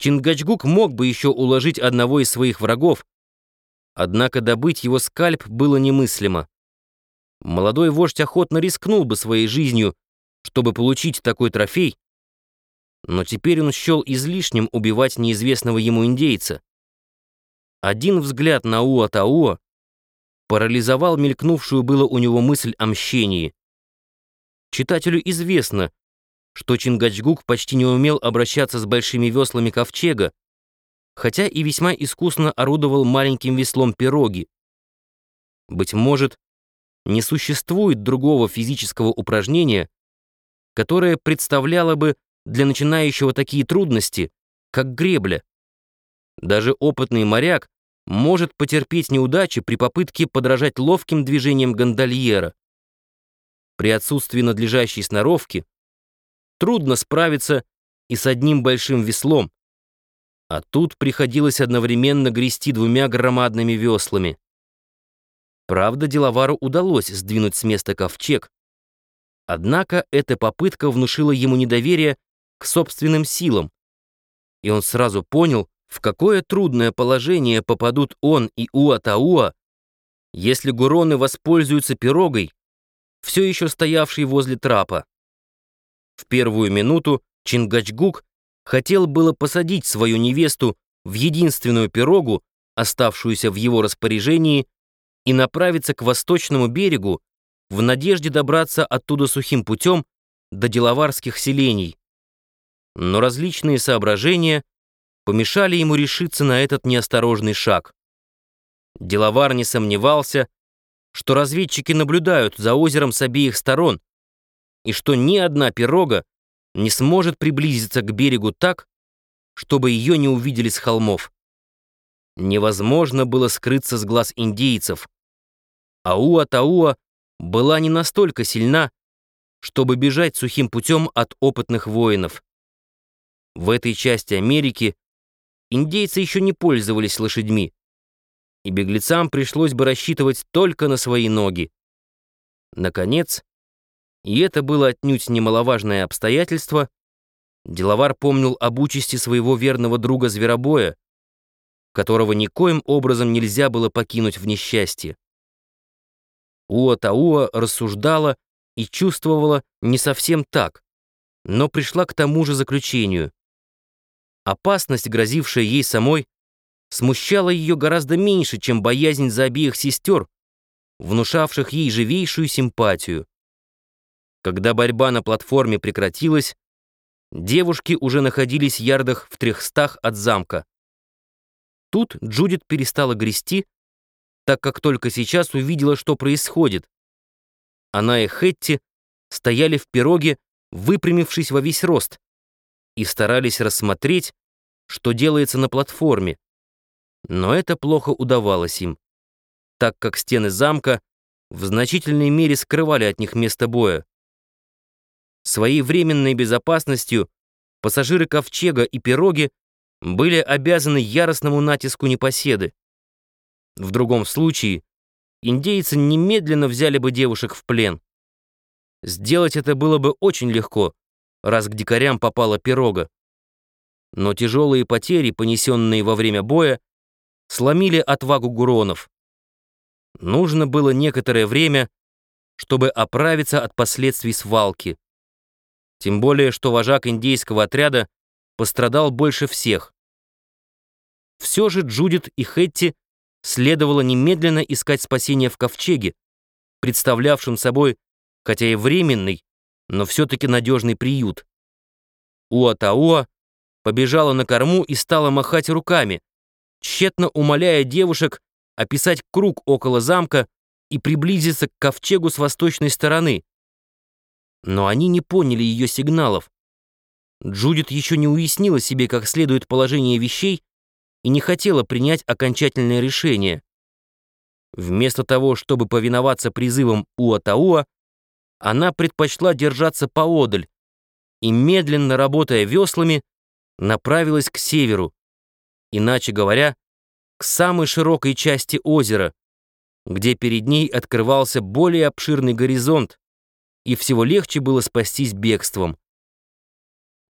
Чингачгук мог бы еще уложить одного из своих врагов, однако добыть его скальп было немыслимо. Молодой вождь охотно рискнул бы своей жизнью, чтобы получить такой трофей, но теперь он счел излишним убивать неизвестного ему индейца. Один взгляд на Уа-Тауа парализовал мелькнувшую было у него мысль о мщении. Читателю известно, что Чингачгук почти не умел обращаться с большими веслами ковчега, хотя и весьма искусно орудовал маленьким веслом пироги. Быть может, не существует другого физического упражнения, которое представляло бы для начинающего такие трудности, как гребля. Даже опытный моряк может потерпеть неудачи при попытке подражать ловким движениям гондольера. При отсутствии надлежащей сноровки трудно справиться и с одним большим веслом, а тут приходилось одновременно грести двумя громадными веслами. Правда, деловару удалось сдвинуть с места ковчег, однако эта попытка внушила ему недоверие к собственным силам, и он сразу понял, в какое трудное положение попадут он и Уатауа, если гуроны воспользуются пирогой, все еще стоявшей возле трапа. В первую минуту Чингачгук хотел было посадить свою невесту в единственную пирогу, оставшуюся в его распоряжении, и направиться к восточному берегу в надежде добраться оттуда сухим путем до деловарских селений. Но различные соображения помешали ему решиться на этот неосторожный шаг. Деловар не сомневался, что разведчики наблюдают за озером с обеих сторон, и что ни одна пирога не сможет приблизиться к берегу так, чтобы ее не увидели с холмов. Невозможно было скрыться с глаз индейцев. Ауа-Тауа была не настолько сильна, чтобы бежать сухим путем от опытных воинов. В этой части Америки индейцы еще не пользовались лошадьми, и беглецам пришлось бы рассчитывать только на свои ноги. Наконец, и это было отнюдь немаловажное обстоятельство, деловар помнил об участи своего верного друга Зверобоя, которого никоим образом нельзя было покинуть в несчастье. Уа-Тауа рассуждала и чувствовала не совсем так, но пришла к тому же заключению. Опасность, грозившая ей самой, смущала ее гораздо меньше, чем боязнь за обеих сестер, внушавших ей живейшую симпатию. Когда борьба на платформе прекратилась, девушки уже находились ярдах в трехстах от замка. Тут Джудит перестала грести, так как только сейчас увидела, что происходит. Она и Хетти стояли в пироге, выпрямившись во весь рост, и старались рассмотреть, что делается на платформе. Но это плохо удавалось им, так как стены замка в значительной мере скрывали от них место боя. Своей временной безопасностью пассажиры Ковчега и Пироги были обязаны яростному натиску непоседы. В другом случае индейцы немедленно взяли бы девушек в плен. Сделать это было бы очень легко, раз к дикарям попала пирога. Но тяжелые потери, понесенные во время боя, сломили отвагу гуронов. Нужно было некоторое время, чтобы оправиться от последствий свалки. Тем более, что вожак индейского отряда пострадал больше всех. Все же Джудит и Хетти следовало немедленно искать спасение в ковчеге, представлявшем собой, хотя и временный, но все-таки надежный приют. Уатауа побежала на корму и стала махать руками, тщетно умоляя девушек описать круг около замка и приблизиться к ковчегу с восточной стороны но они не поняли ее сигналов. Джудит еще не уяснила себе как следует положение вещей и не хотела принять окончательное решение. Вместо того, чтобы повиноваться призывам Уатауа, она предпочла держаться поодаль и, медленно работая веслами, направилась к северу, иначе говоря, к самой широкой части озера, где перед ней открывался более обширный горизонт, и всего легче было спастись бегством.